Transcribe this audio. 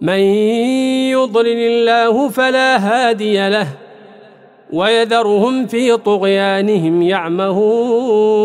من يضلل الله فلا هادي له ويذرهم في طغيانهم يعمهون.